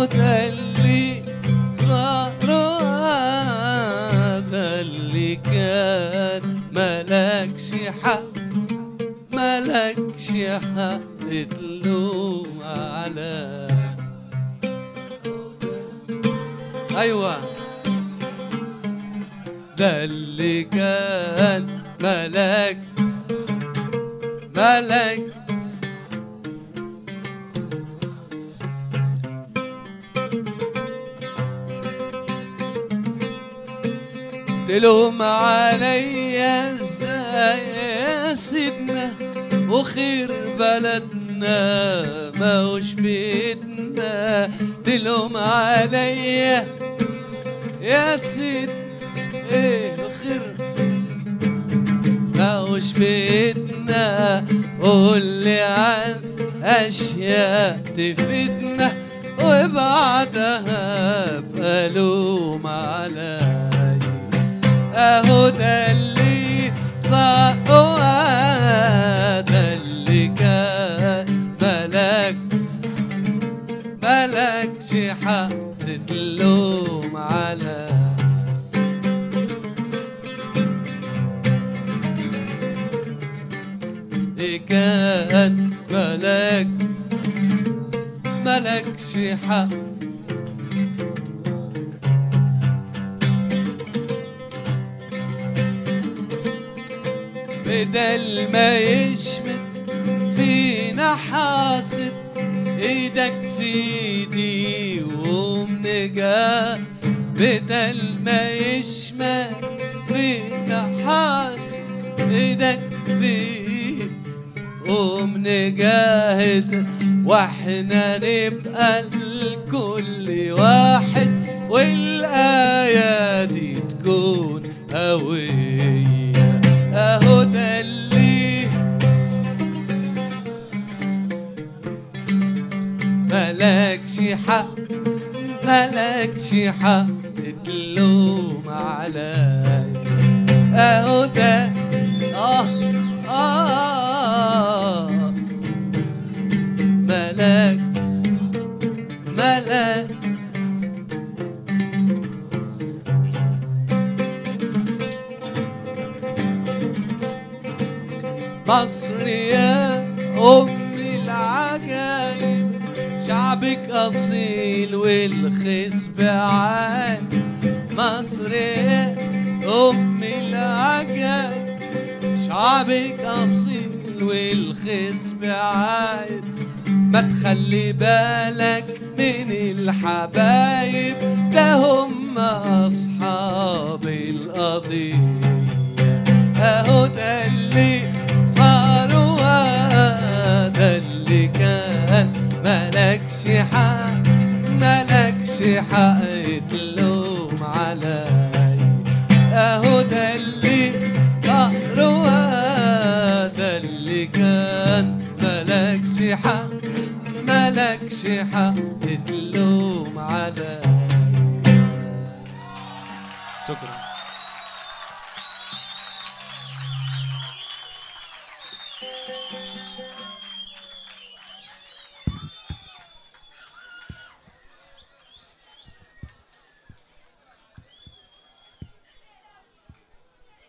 الموت اللي صار هذا اللي كان. ملكش حق ملكش حق تلوم على. أيوه. ده اللي كان ملك ملك تلوم عليا إزاي يا سيدنا وخير بلدنا ما هوش في ايدنا تلوم عليا يا سيدنا إيه وخير ما في ايدنا قول لي عن أشياء تفيدنا وبعدها بلوم عليا اهو ده اللي صار ده اللي كان ملك ملكش حق تلوم على كان ملك ملكش حق بدل ما يشمت فينا حاسد إيدك في ايدي ومنجا بدل ما يشمت فينا حاسد إيدك في ايدي ومنجاهد وإحنا نبقى الكل واحد والآية حق ملكش حق تلوم عليا اهو ده آه آه. ملك ملك مصر يا أم شعبك أصيل والخصب عال مصر أم العجايب شعبك أصيل والخصب عال ما تخلي بالك من الحبايب ده هم أصحاب القضية. أهو ده اللي صار وده اللي كان. ملكش حق ملكش حق تلوم علي. أهو ده اللي صار وده اللي كان. ملكش حق ملكش حق تلوم علي. شكرا.